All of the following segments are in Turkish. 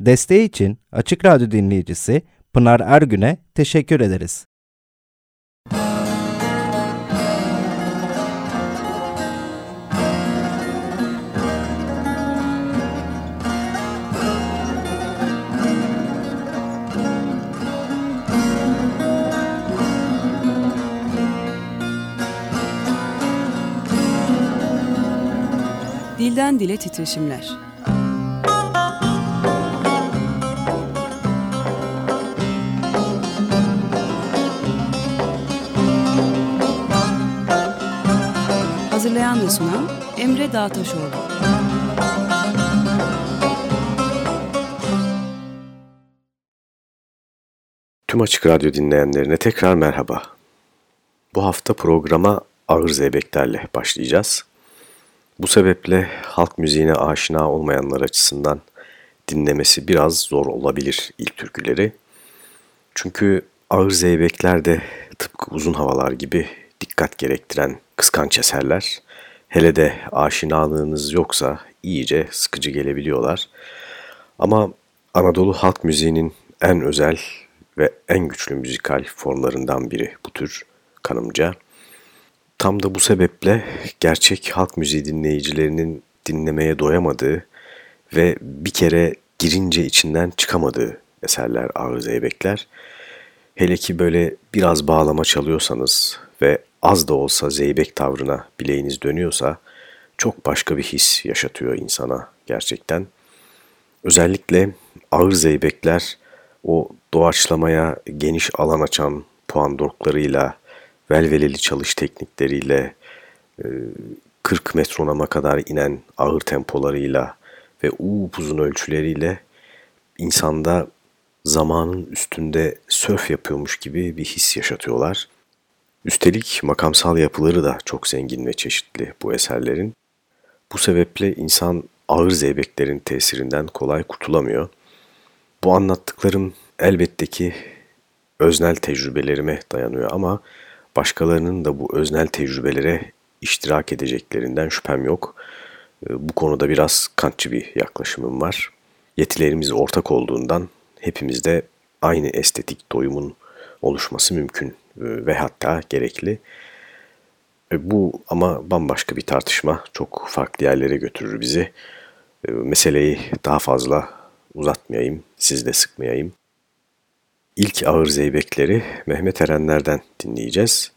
Desteği için Açık Radyo dinleyicisi Pınar Ergün'e teşekkür ederiz. Dilden Dile Titreşimler Hazırlayan ve sunan Emre Dağtaşoğlu. Tüm Açık Radyo dinleyenlerine tekrar merhaba. Bu hafta programa ağır zeybeklerle başlayacağız. Bu sebeple halk müziğine aşina olmayanlar açısından dinlemesi biraz zor olabilir ilk türküleri. Çünkü ağır zeybekler de tıpkı uzun havalar gibi dikkat gerektiren kıskanç eserler. Hele de aşinalığınız yoksa iyice sıkıcı gelebiliyorlar. Ama Anadolu halk müziğinin en özel ve en güçlü müzikal formlarından biri bu tür kanımca. Tam da bu sebeple gerçek halk müziği dinleyicilerinin dinlemeye doyamadığı ve bir kere girince içinden çıkamadığı eserler Ağır Zeybekler. Hele ki böyle biraz bağlama çalıyorsanız ve az da olsa zeybek tavrına bileğiniz dönüyorsa çok başka bir his yaşatıyor insana gerçekten. Özellikle ağır zeybekler o doğaçlamaya geniş alan açan puan dorklarıyla, velveleli çalış teknikleriyle, 40 e, metronoma kadar inen ağır tempolarıyla ve uzun ölçüleriyle insanda zamanın üstünde sörf yapıyormuş gibi bir his yaşatıyorlar. Üstelik makamsal yapıları da çok zengin ve çeşitli bu eserlerin. Bu sebeple insan ağır zeybeklerin tesirinden kolay kurtulamıyor. Bu anlattıklarım elbette ki öznel tecrübelerime dayanıyor ama başkalarının da bu öznel tecrübelere iştirak edeceklerinden şüphem yok. Ee, bu konuda biraz kantçı bir yaklaşımım var. Yetilerimiz ortak olduğundan hepimizde aynı estetik doyumun oluşması mümkün ve hatta gerekli. E, bu ama bambaşka bir tartışma. Çok farklı yerlere götürür bizi. E, meseleyi daha fazla uzatmayayım, siz de sıkmayayım. İlk ağır zeybekleri Mehmet Erenler'den dinleyeceğiz.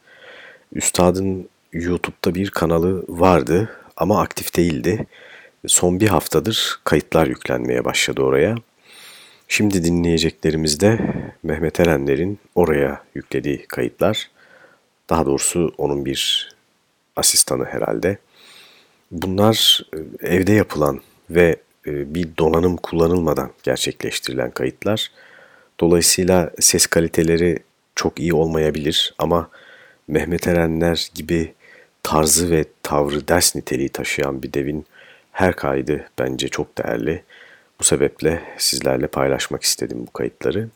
Üstadın YouTube'da bir kanalı vardı ama aktif değildi. Son bir haftadır kayıtlar yüklenmeye başladı oraya. Şimdi dinleyeceklerimiz de Mehmet Erenler'in oraya yüklediği kayıtlar. Daha doğrusu onun bir asistanı herhalde. Bunlar e, evde yapılan ve e, bir donanım kullanılmadan gerçekleştirilen kayıtlar. Dolayısıyla ses kaliteleri çok iyi olmayabilir ama Mehmet Erenler gibi tarzı ve tavrı ders niteliği taşıyan bir devin her kaydı bence çok değerli. Bu sebeple sizlerle paylaşmak istedim bu kayıtları.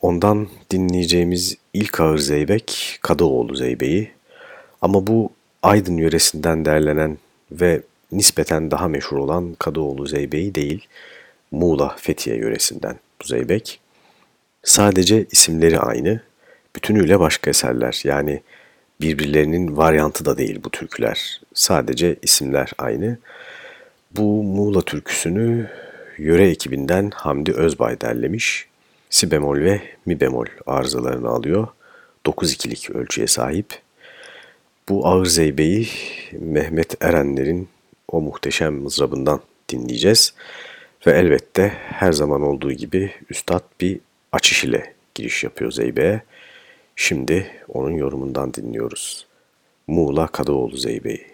Ondan dinleyeceğimiz ilk ağır zeybek Kadıoğlu Zeybeği. Ama bu Aydın yöresinden derlenen ve nispeten daha meşhur olan Kadıoğlu Zeybeği değil, Muğla Fethiye yöresinden bu zeybek. Sadece isimleri aynı, bütünüyle başka eserler yani birbirlerinin varyantı da değil bu türküler. Sadece isimler aynı. Bu Muğla türküsünü yöre ekibinden Hamdi Özbay derlemiş. Si bemol ve mi bemol arızalarını alıyor. 9-2'lik ölçüye sahip. Bu ağır zeybeyi Mehmet Erenler'in o muhteşem mızrabından dinleyeceğiz. Ve elbette her zaman olduğu gibi Üstad bir açış ile giriş yapıyor Zeybe'ye. Şimdi onun yorumundan dinliyoruz. Muğla Kadıoğlu Zeybe'yi.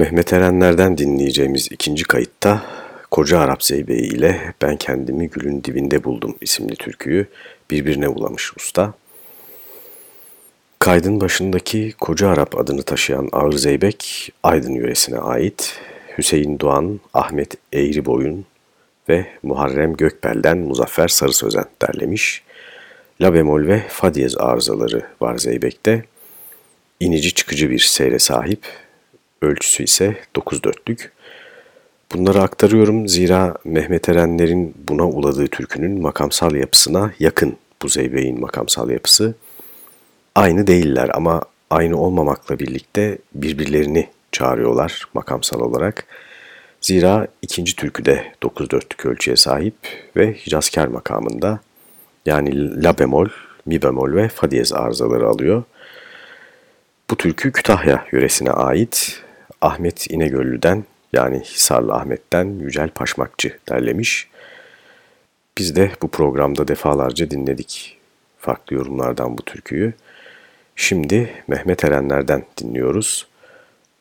Mehmet Erenler'den dinleyeceğimiz ikinci kayıtta Koca Arap Zeybeği ile Ben Kendimi Gülün Dibinde Buldum isimli türküyü birbirine bulamış usta. Kaydın başındaki Koca Arap adını taşıyan Ağır Zeybek, Aydın yöresine ait Hüseyin Doğan, Ahmet Eğriboyun ve Muharrem Gökbel'den Muzaffer Sarı Sözen derlemiş. La bemol ve fa diyez arızaları var Zeybek'te. İnici çıkıcı bir seyre sahip ölçüsü ise 9 dörtlük. Bunları aktarıyorum zira Mehmet Erenler'in buna uladığı türkünün makamsal yapısına yakın bu zeybeğin makamsal yapısı. Aynı değiller ama aynı olmamakla birlikte birbirlerini çağırıyorlar makamsal olarak. Zira ikinci türkü de 9 dörtlük ölçüye sahip ve Hicazkar makamında yani la bemol, mi bemol ve fa diyez arızaları alıyor. Bu türkü Kütahya yöresine ait Ahmet İnegöllü'den yani Hisarlı Ahmet'ten Yücel Paşmakçı derlemiş. Biz de bu programda defalarca dinledik farklı yorumlardan bu türküyü. Şimdi Mehmet Erenler'den dinliyoruz.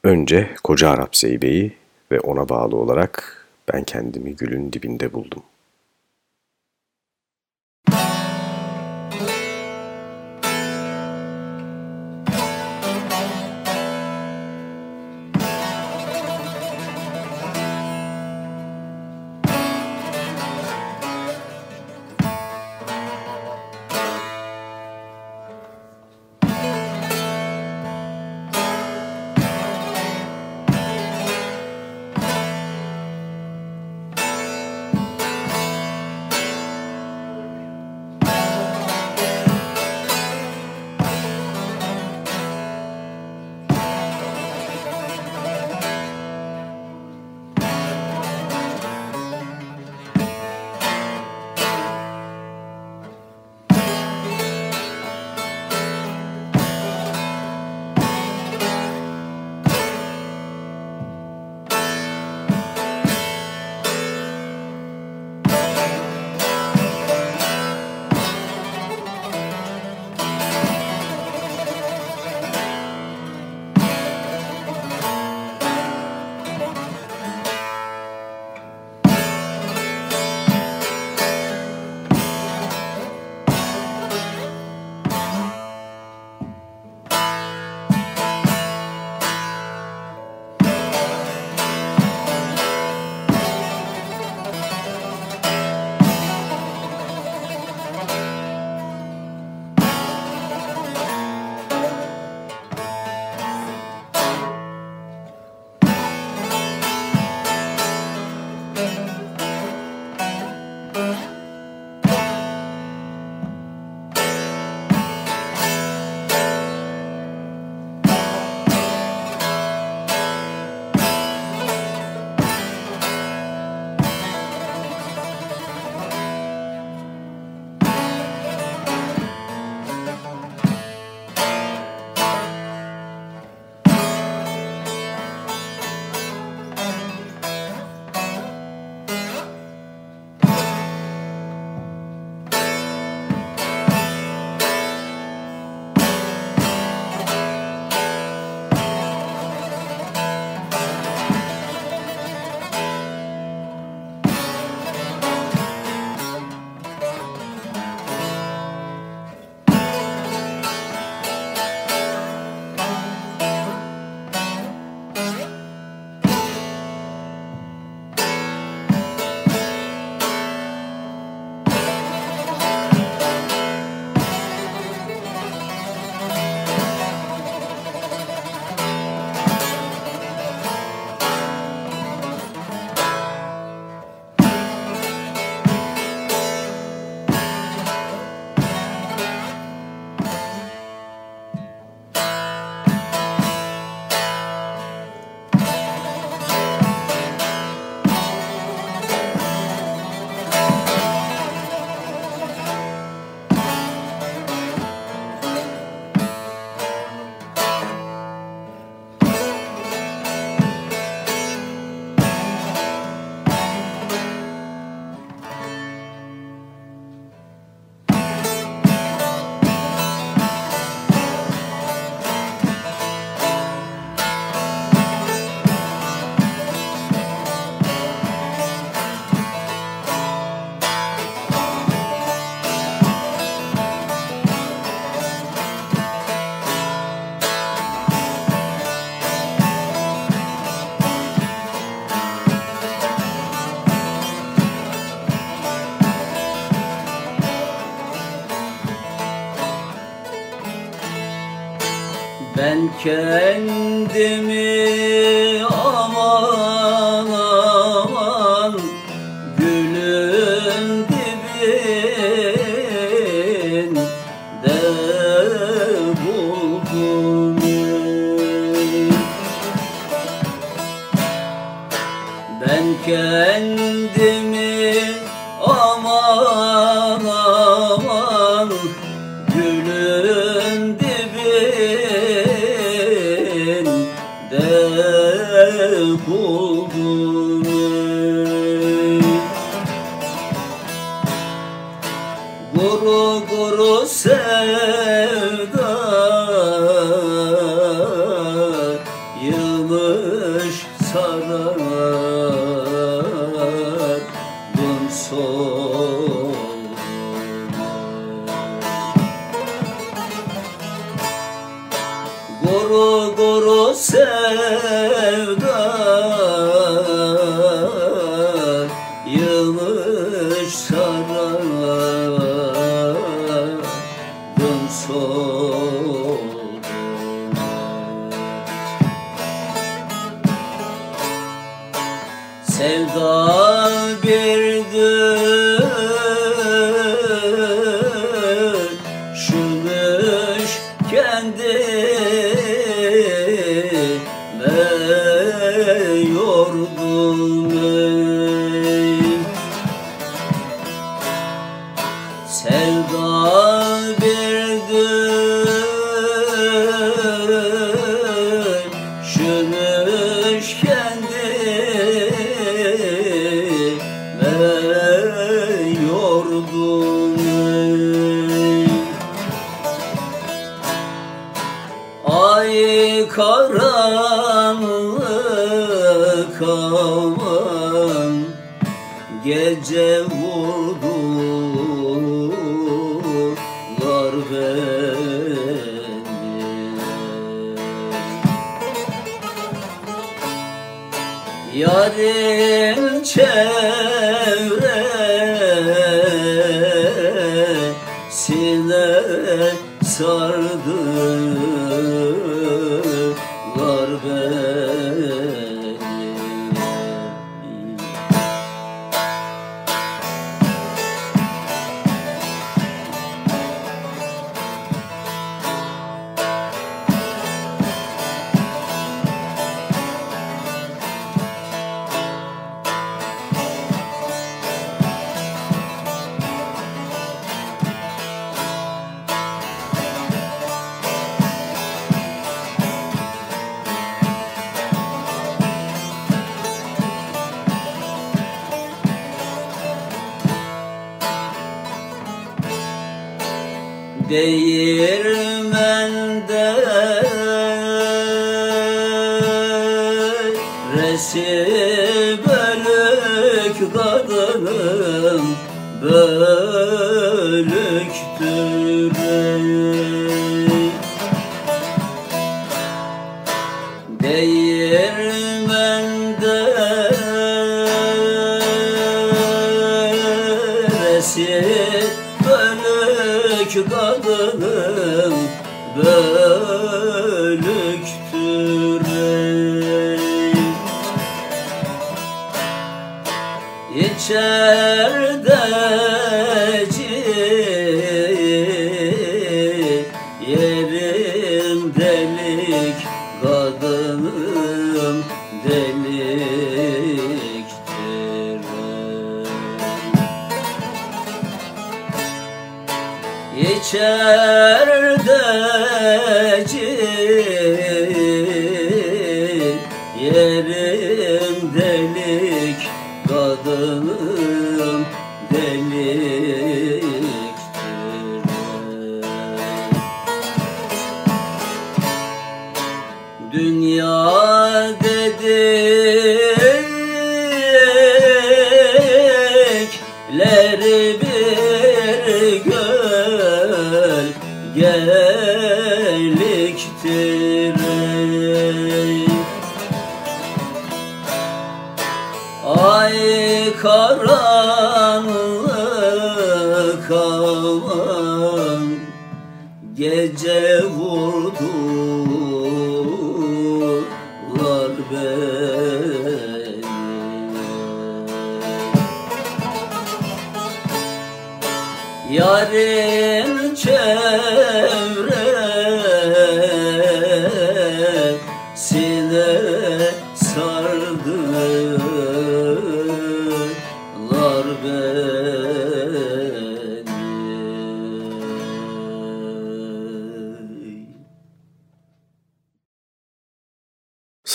Önce Koca Arap Zeybe'yi ve ona bağlı olarak ben kendimi gülün dibinde buldum. Ben Sevda day 人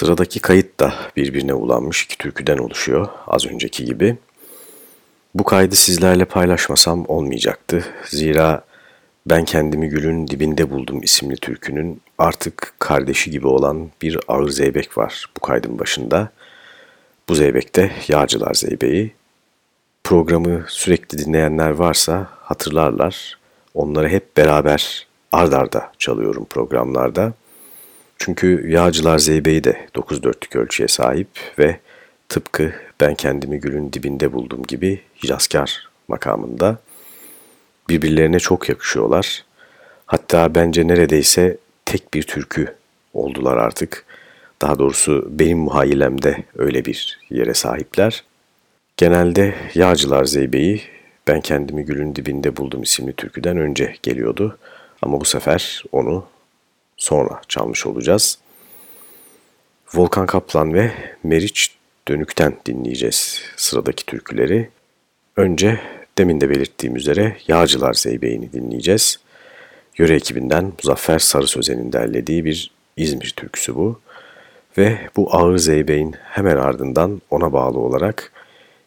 Sıradaki kayıt da birbirine ulanmış iki türküden oluşuyor az önceki gibi. Bu kaydı sizlerle paylaşmasam olmayacaktı. Zira Ben Kendimi Gülün Dibinde Buldum isimli türkünün artık kardeşi gibi olan bir ağır zeybek var bu kaydın başında. Bu zeybek de Yağcılar Zeybeği. Programı sürekli dinleyenler varsa hatırlarlar. Onları hep beraber ard arda çalıyorum programlarda. Çünkü Yağcılar Zeybe'yi de 9 dörtlük ölçüye sahip ve tıpkı ben kendimi gülün dibinde buldum gibi Hicazkar makamında birbirlerine çok yakışıyorlar. Hatta bence neredeyse tek bir türkü oldular artık. Daha doğrusu benim muhayyilemde öyle bir yere sahipler. Genelde Yağcılar Zeybe'yi ben kendimi gülün dibinde buldum isimli türküden önce geliyordu. Ama bu sefer onu sonra çalmış olacağız. Volkan Kaplan ve Meriç Dönük'ten dinleyeceğiz sıradaki türküleri. Önce demin de belirttiğim üzere Yağcılar Zeybeğini dinleyeceğiz. Yöre ekibinden Muzaffer Sarı Sözen'in derlediği bir İzmir türküsü bu. Ve bu ağır zeybeğin hemen ardından ona bağlı olarak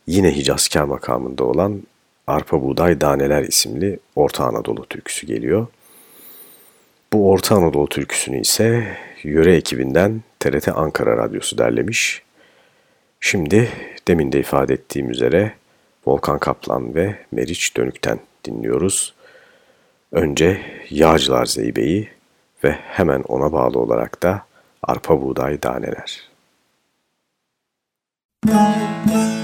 yine Hicazkar makamında olan Arpa Buğday Daneler isimli Orta Anadolu türküsü geliyor. Bu Orta Anadolu türküsünü ise yöre ekibinden TRT Ankara Radyosu derlemiş. Şimdi demin de ifade ettiğim üzere Volkan Kaplan ve Meriç Dönük'ten dinliyoruz. Önce Yağcılar Zeybe'yi ve hemen ona bağlı olarak da Arpa Buğday Daneler. Müzik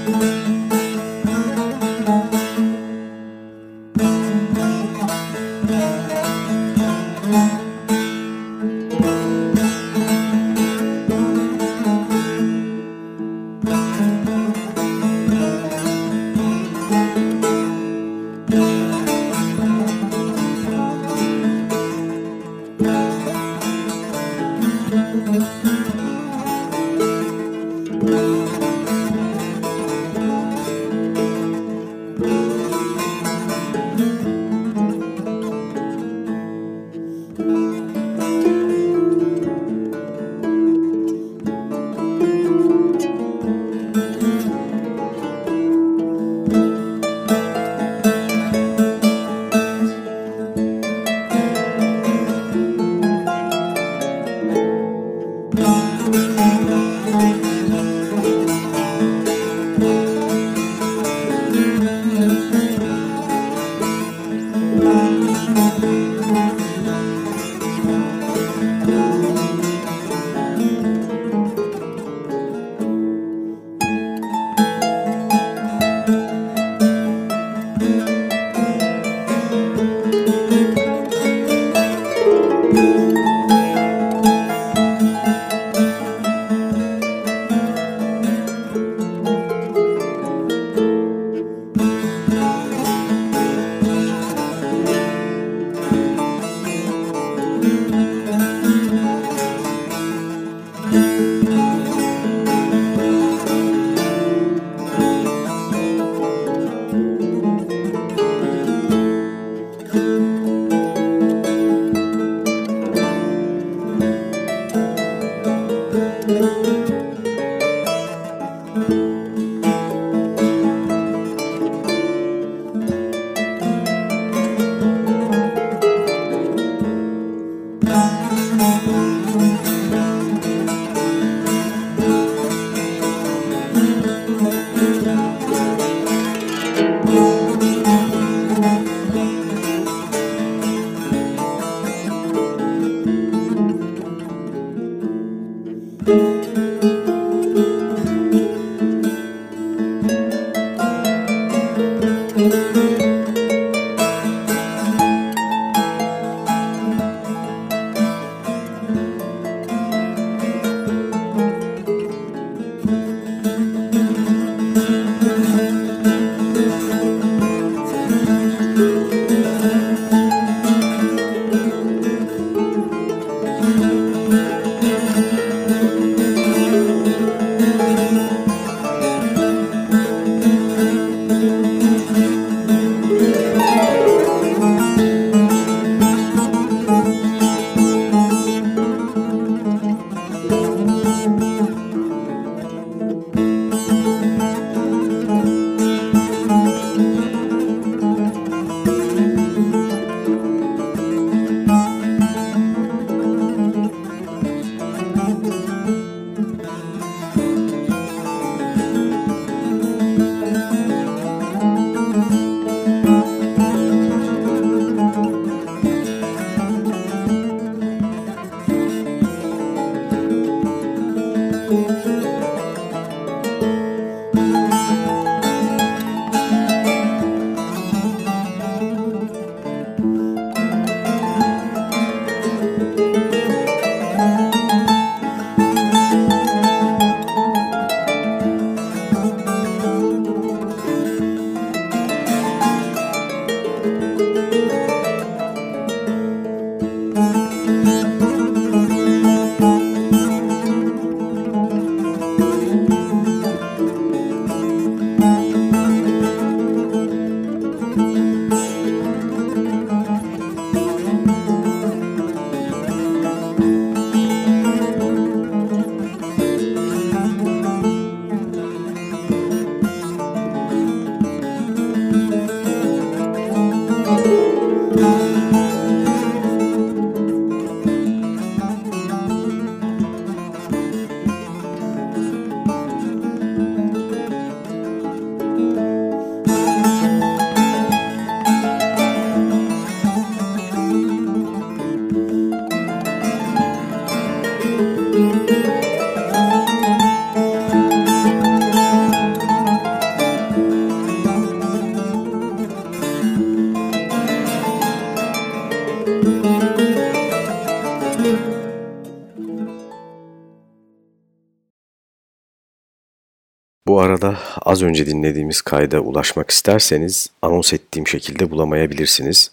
az önce dinlediğimiz kayda ulaşmak isterseniz anons ettiğim şekilde bulamayabilirsiniz.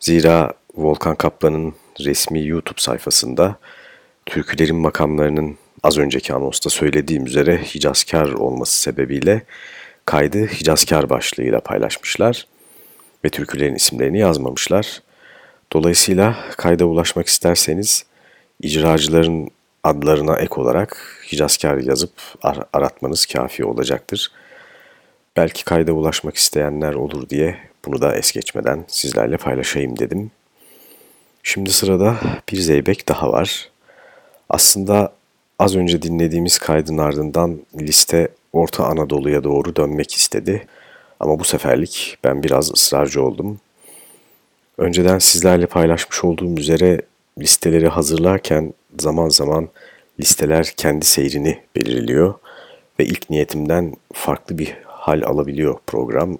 Zira Volkan Kaplan'ın resmi YouTube sayfasında türkülerin makamlarının az önceki anonsta söylediğim üzere Hicazkar olması sebebiyle kaydı Hicazkar başlığıyla paylaşmışlar ve türkülerin isimlerini yazmamışlar. Dolayısıyla kayda ulaşmak isterseniz icracıların adlarına ek olarak Hicazkar yazıp ar aratmanız kafi olacaktır. Belki kayda ulaşmak isteyenler olur diye bunu da es geçmeden sizlerle paylaşayım dedim. Şimdi sırada bir zeybek daha var. Aslında az önce dinlediğimiz kaydın ardından liste Orta Anadolu'ya doğru dönmek istedi. Ama bu seferlik ben biraz ısrarcı oldum. Önceden sizlerle paylaşmış olduğum üzere listeleri hazırlarken zaman zaman listeler kendi seyrini belirliyor ve ilk niyetimden farklı bir hal alabiliyor program.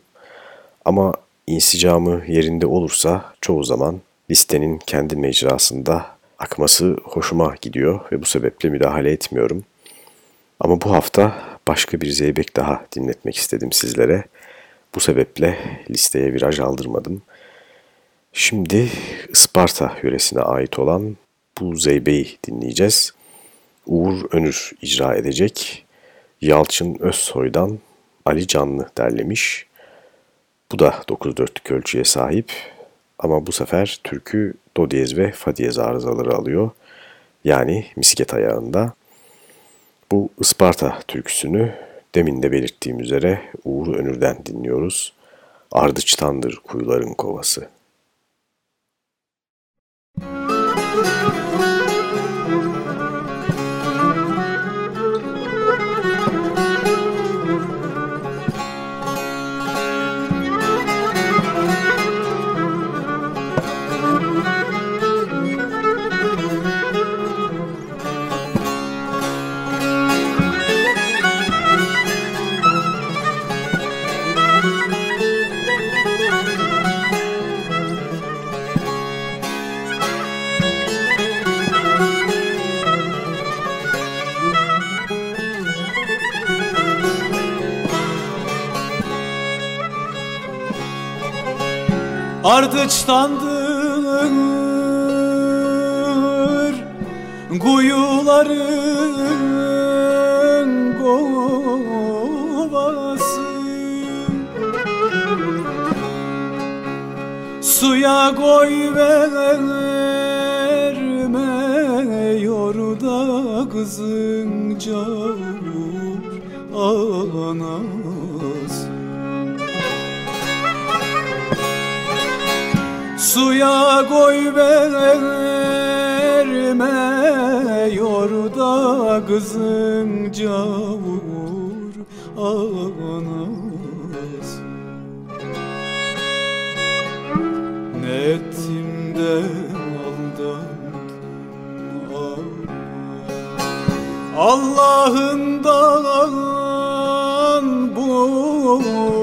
Ama insicamı yerinde olursa çoğu zaman listenin kendi mecrasında akması hoşuma gidiyor ve bu sebeple müdahale etmiyorum. Ama bu hafta başka bir zeybek daha dinletmek istedim sizlere. Bu sebeple listeye viraj aldırmadım. Şimdi Isparta yöresine ait olan bu zeybeyi dinleyeceğiz. Uğur Önür icra edecek. Yalçın Özsoy'dan Ali Canlı derlemiş. Bu da 9-4'lük ölçüye sahip ama bu sefer türkü do diyez ve fa diyez arızaları alıyor. Yani misket ayağında. Bu Isparta türküsünü demin de belirttiğim üzere Uğur Önür'den dinliyoruz. Ardıçtandır kuyuların kovası. Ardıçtandır kuyuların kovası. Suya koy vermiyor da kızın cavur anası Suya koy vermiyor da kızın cavur anası Ne ettim de aldandım Allah'ından bulasın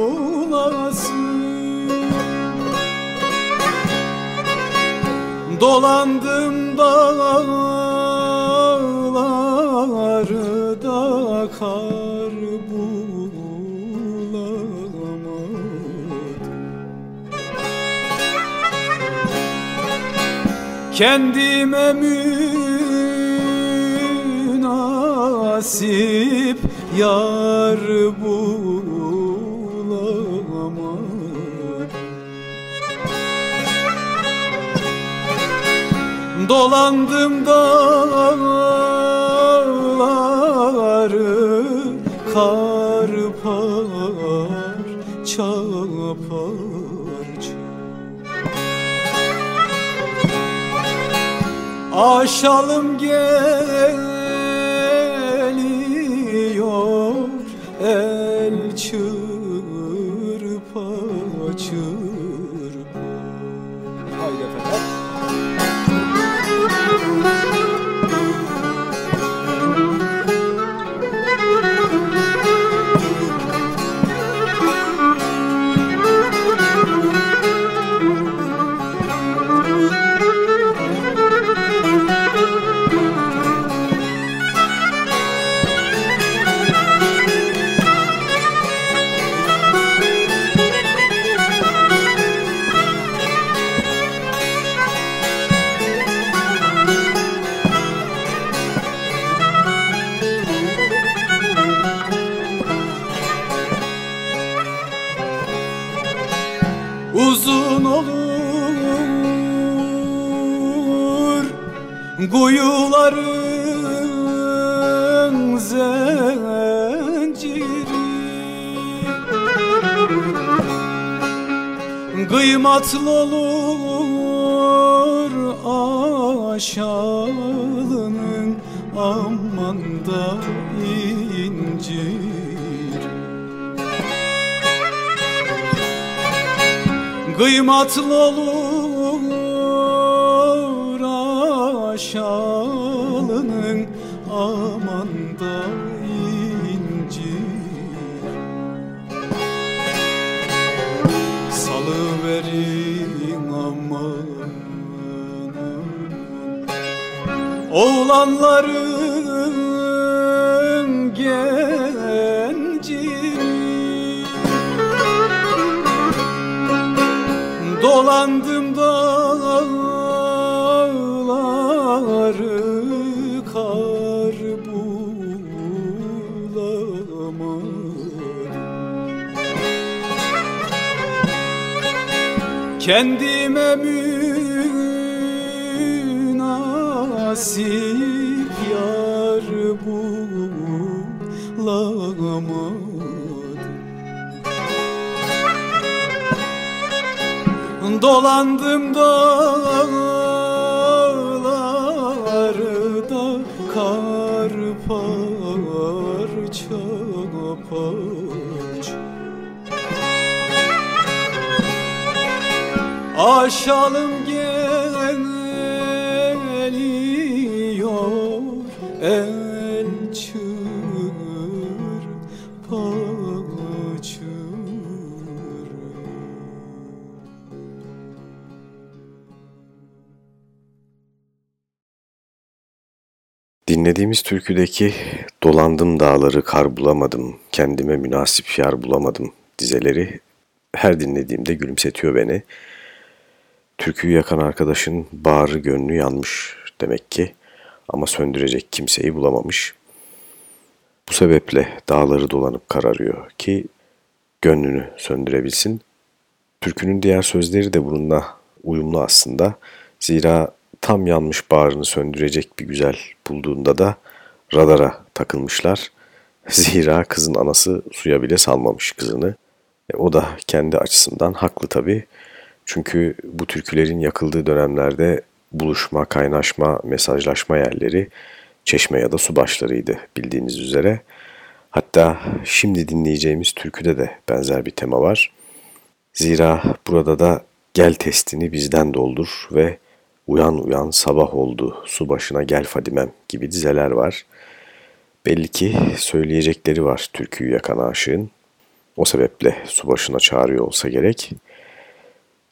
Dolandım dağları da kar bulamadım. Kendime münasip yar bulamadım Dolandım dağları kar parça parça Aşalım geliyor Kuyuların zinciri Kıymatlı olur aşağının aman da incir. Kıymatlı olur aşağının aman da incir. Salıverin aman Oğlanların genci Dolandım Kendime münasip yar bulamadım. Dolandım dağlarda kar Aşalım geliyor el çır paçır Dinlediğimiz türküdeki dolandım dağları kar bulamadım, kendime münasip yar bulamadım dizeleri her dinlediğimde gülümsetiyor beni. Türküyü yakan arkadaşın bağrı gönlü yanmış demek ki ama söndürecek kimseyi bulamamış. Bu sebeple dağları dolanıp kararıyor ki gönlünü söndürebilsin. Türkünün diğer sözleri de bununla uyumlu aslında. Zira tam yanmış bağrını söndürecek bir güzel bulduğunda da radara takılmışlar. Zira kızın anası suya bile salmamış kızını. E, o da kendi açısından haklı tabii. Çünkü bu türkülerin yakıldığı dönemlerde buluşma, kaynaşma, mesajlaşma yerleri çeşme ya da su başlarıydı bildiğiniz üzere. Hatta şimdi dinleyeceğimiz türküde de benzer bir tema var. Zira burada da gel testini bizden doldur ve uyan uyan sabah oldu su başına gel Fadimem gibi dizeler var. Belli ki söyleyecekleri var türküyü yakan aşığın. O sebeple su başına çağırıyor olsa gerek.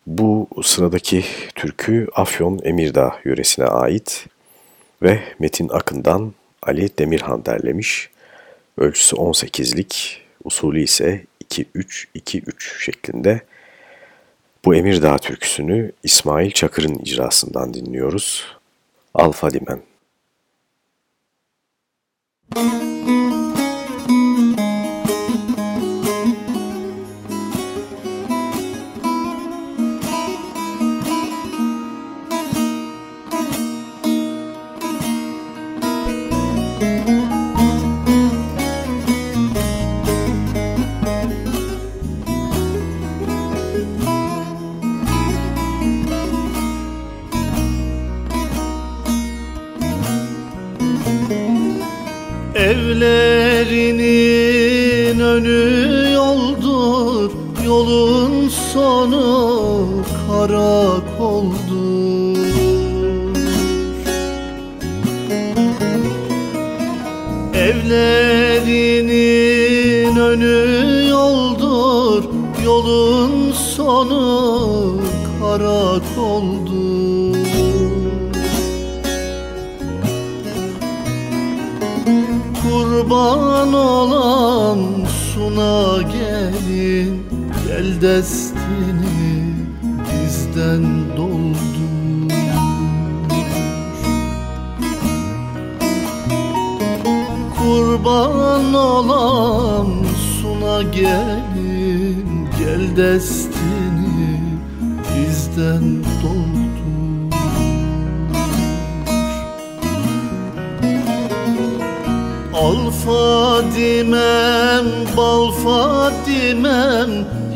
Bu sıradaki türkü Afyon Emirdağ yöresine ait ve Metin Akın'dan Ali Demirhan derlemiş. Ölçüsü 18'lik, usulü ise 2-3-2-3 şeklinde. Bu Emirdağ türküsünü İsmail Çakır'ın icrasından dinliyoruz. Alfa Dimen. Evlerinin önü yoldur, yolun sonu karakoldur. Suna gelin Gel destini bizden doldur. Kurban olan suna gelin Gel destini Fadimem, bal Fadimem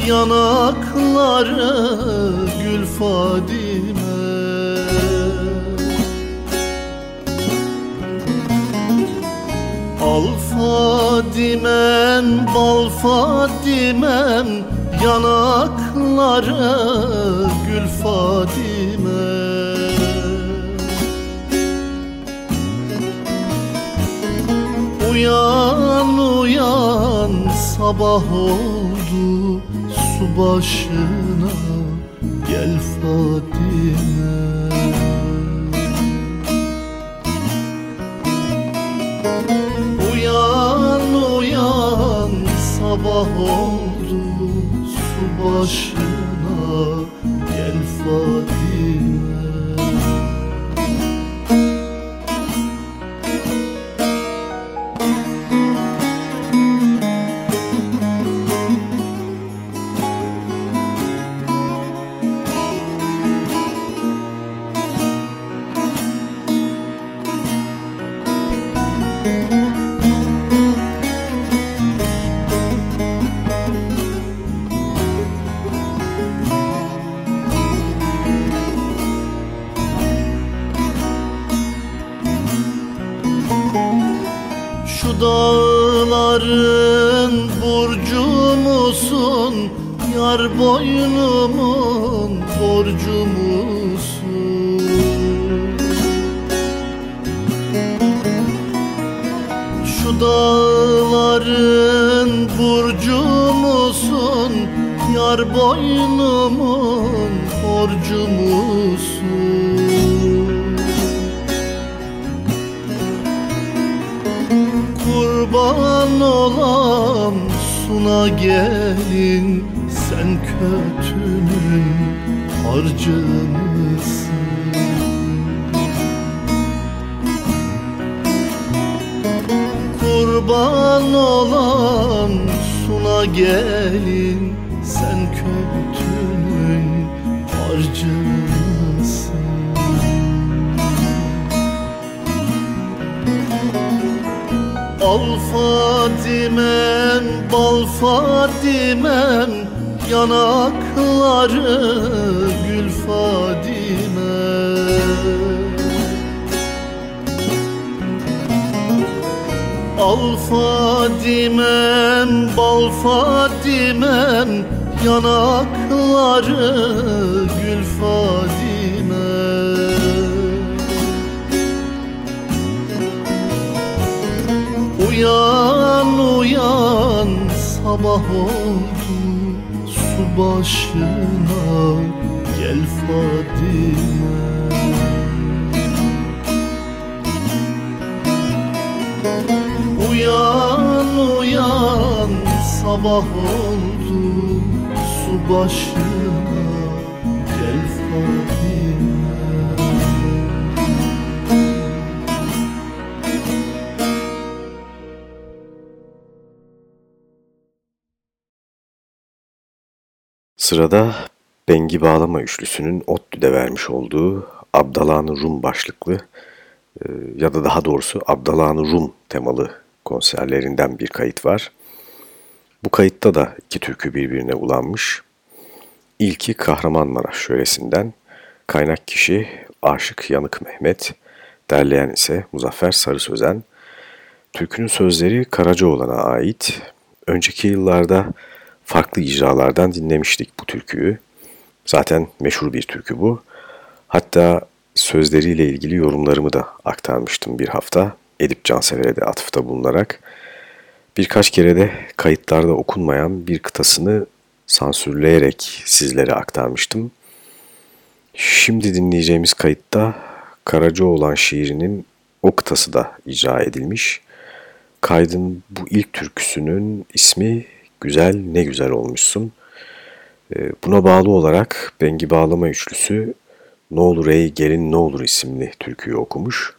Yanakları gül Fadime Al Fadimem, bal Fadimem Yanakları gül Fadime Uyan uyan sabah oldu su başına. Gel Fadime Uyan uyan sabah oldu su başına. Gel Fadime Yar boynumun borcu? Şu dağların burcu musun? Yar boynumun borcu? Kurban olam suna gelin harcı mısın? Kurban olam suna gelin Sen kötünün harcı mısın? Al Fadimem, bal Fadimem Yanakları gül Fadime. Al Fadimem, bal Fadimem Yanakları gül Fadime. Uyan uyan sabah oldu başına. Gel Fadime. Uyan uyan sabah oldu su başına. Gel Fadime Sırada Bengi Bağlama Üçlüsü'nün ODTÜ'de vermiş olduğu Abdalan Rum başlıklı e, ya da daha doğrusu Abdalan Rum temalı konserlerinden bir kayıt var. Bu kayıtta da iki türkü birbirine ulanmış. İlki Kahramanmaraş yöresinden, kaynak kişi Aşık Yanık Mehmet, derleyen ise Muzaffer Sarı Sözen. Türkünün sözleri Karacaoğlan'a ait. Önceki yıllarda farklı icralardan dinlemiştik bu türküyü. Zaten meşhur bir türkü bu. Hatta sözleriyle ilgili yorumlarımı da aktarmıştım bir hafta. Edip Cansever'e de atıfta bulunarak. Birkaç kere de kayıtlarda okunmayan bir kıtasını sansürleyerek sizlere aktarmıştım. Şimdi dinleyeceğimiz kayıtta Karacaoğlan şiirinin o kıtası da icra edilmiş. Kaydın bu ilk türküsünün ismi Güzel Ne Güzel Olmuşsun. Buna bağlı olarak Bengi Bağlama Üçlüsü Ne Olur Ey Gelin Ne Olur isimli türküyü okumuş.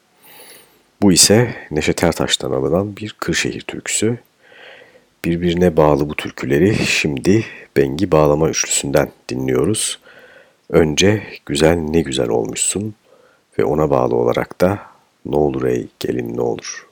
Bu ise Neşet Ertaş'tan alınan bir Kırşehir türküsü. Birbirine bağlı bu türküleri şimdi Bengi Bağlama Üçlüsü'nden dinliyoruz. Önce güzel ne güzel olmuşsun ve ona bağlı olarak da ne olur ey gelin ne olur.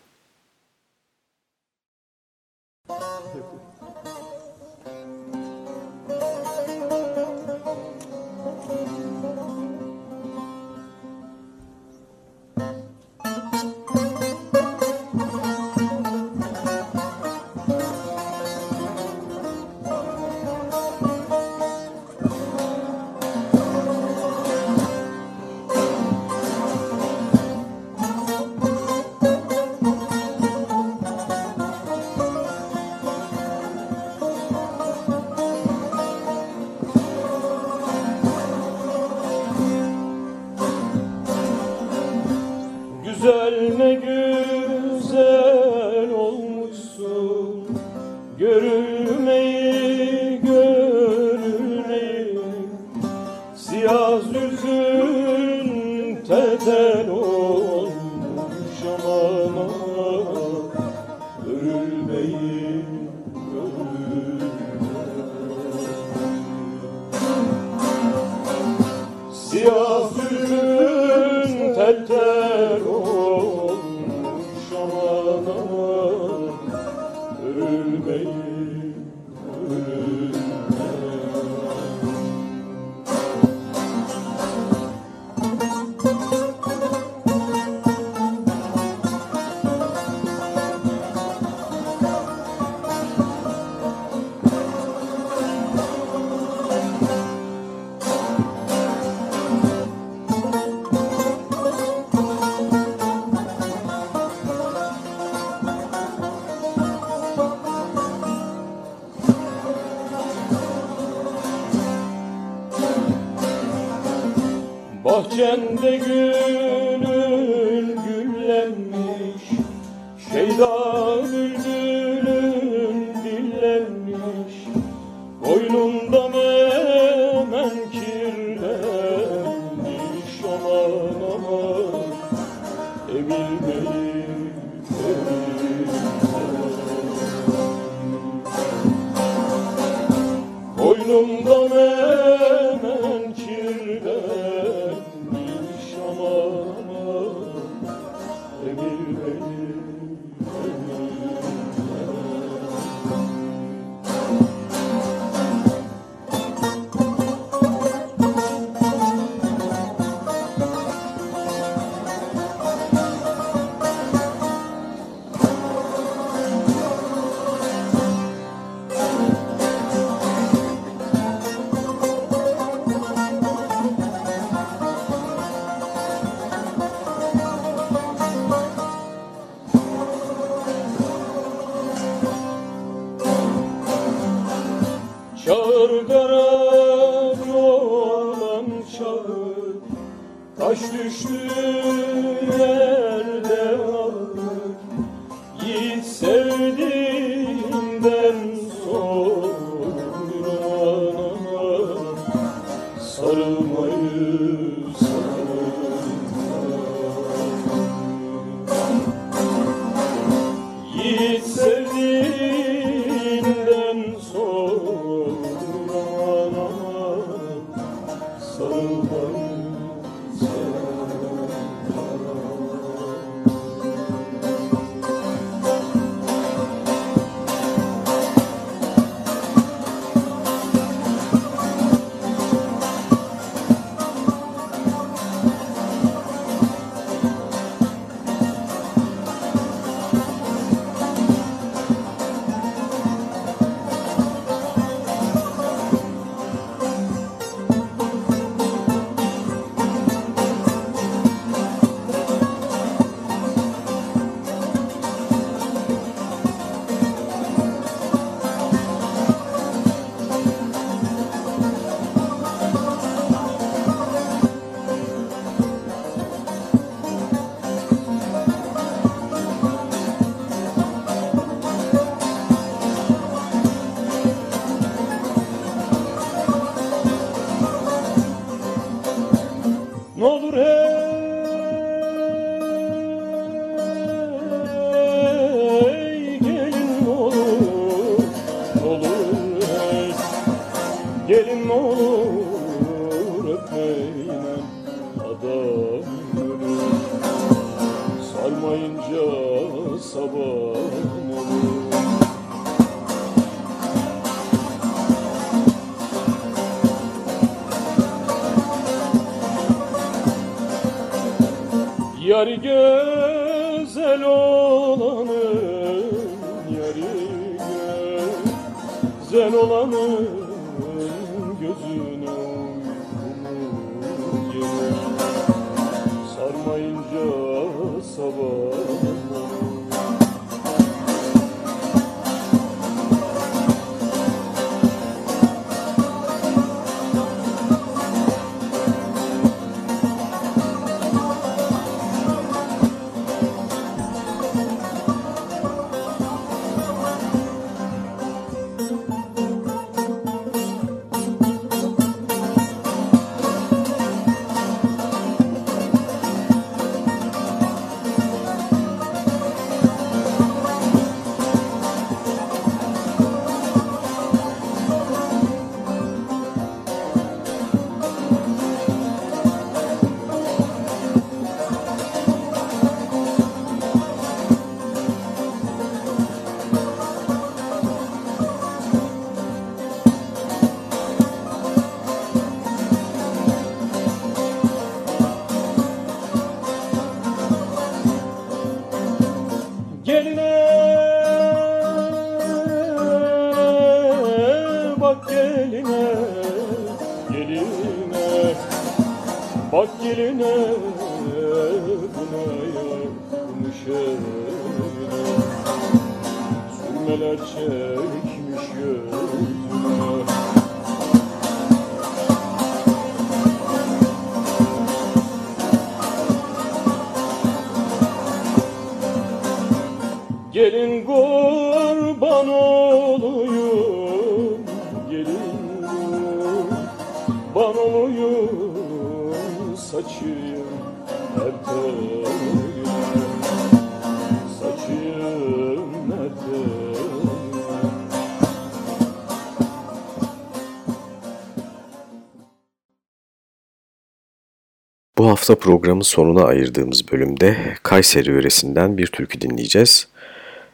Hafta programın sonuna ayırdığımız bölümde Kayseri yöresinden bir türkü dinleyeceğiz.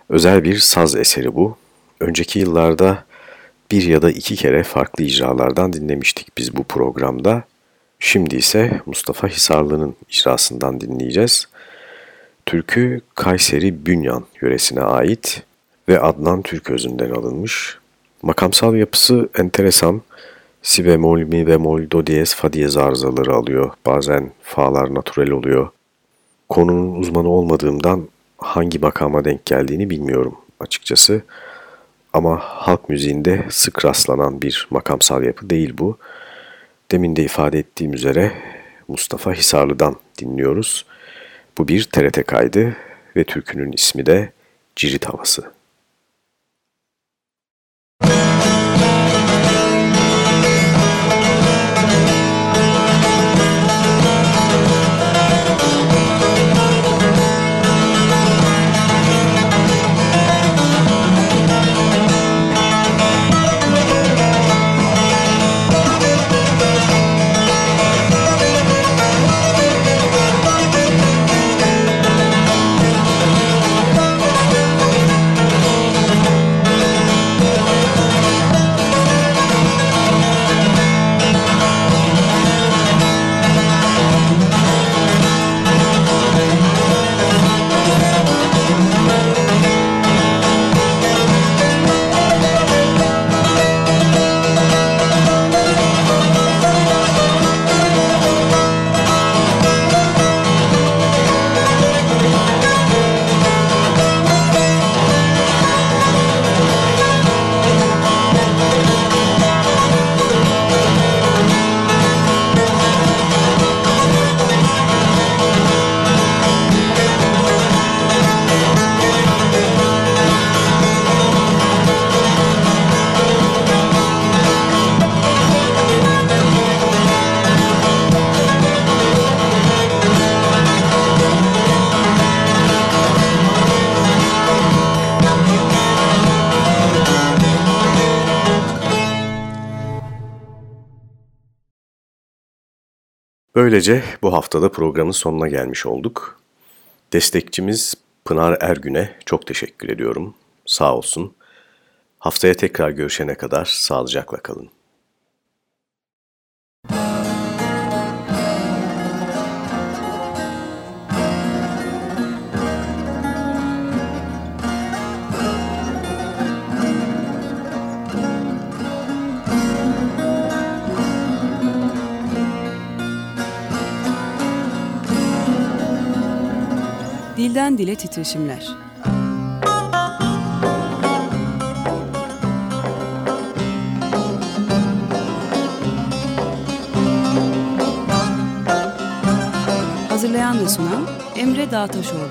Özel bir saz eseri bu. Önceki yıllarda bir ya da iki kere farklı icralardan dinlemiştik biz bu programda. Şimdi ise Mustafa Hisarlı'nın icrasından dinleyeceğiz. Türkü Kayseri Bünyan yöresine ait ve Adnan Türközü'nden alınmış. Makamsal yapısı enteresan. Si bemol, mi bemol, do diyez, fa diyez arızaları alıyor. Bazen fa'lar natural oluyor. Konunun uzmanı olmadığımdan hangi makama denk geldiğini bilmiyorum açıkçası. Ama halk müziğinde sık rastlanan bir makamsal yapı değil bu. Demin de ifade ettiğim üzere Mustafa Hisarlı'dan dinliyoruz. Bu bir TRT kaydı ve türkünün ismi de Cirit Havası. Böylece bu haftada programın sonuna gelmiş olduk. Destekçimiz Pınar Ergün'e çok teşekkür ediyorum. Sağ olsun. Haftaya tekrar görüşene kadar sağlıcakla kalın. Dilden Dile Titreşimler Hazırlayan ve sunan Emre Dağtaşoğlu.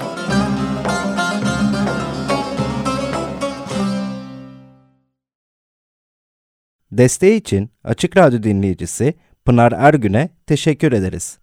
Desteği için Açık Radyo dinleyicisi Pınar Ergün'e teşekkür ederiz.